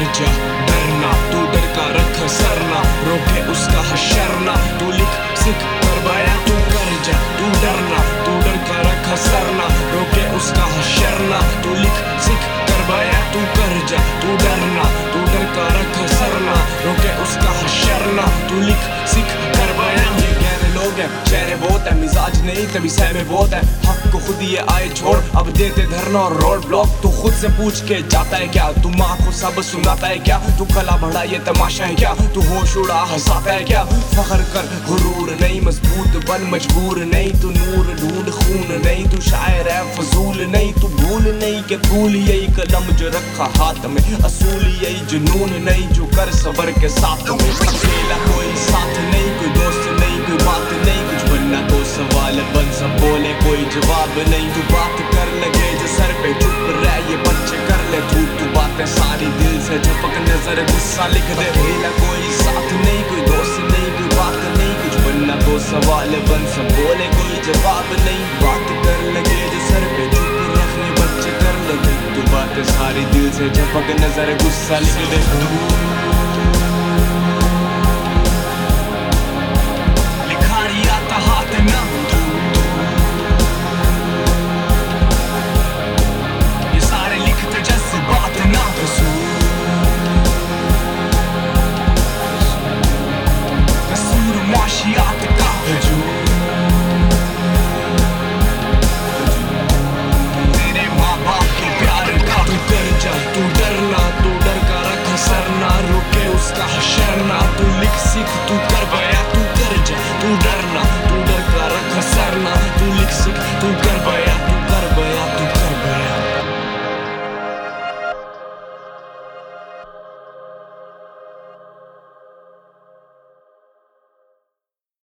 ڈر ڈرنا تو ڈر کا رکھ سرنا روکے اس کا شرنا تو لکھ سکھ نہیں تبھی میں بہت ہے۔ حق کو خود یہ آئے چھوڑ۔ اب دیتے دھرنا اور روڈ بلاک تو خود سے پوچھ کے جاتا ہے کیا؟ تو ماں کو سب سناتا ہے کیا؟ تو کلا بڑا یہ تماشا ہے کیا؟ تو ہوش اڑا ہساتا ہے کیا؟ فخر کر، غرور نہیں، مضبوط بن، مجبور نہیں۔ تو نور ڈھونڈ، خون نہیں۔ تو شاعر ہے، فضول نہیں۔ تو بھول نہیں کہ بھول یہی قلم جو رکھا ہاتھ میں۔ اصول یہی جنون نہیں جو کر صبر کے ساتھ میں۔ کوئی ساتھ نہیں، کوئی دوست نہیں، کوئی بات نہیں۔ خواب نہیں تو بات کر لگے جو سر پہ چھپ رہ یہ بچے کر لے تو تو باتیں ساری دل سے جھپک نظر غصہ لکھ دے اکیلا کوئی ساتھ نہیں کوئی دوست نہیں کوئی بات نہیں کچھ بننا تو سوال بن سب بولے کوئی جواب نہیں بات کر لگے جو سر پہ چھپ رکھ بچے کر لگے تو باتیں ساری دل سے جھپک نظر غصہ لکھ دے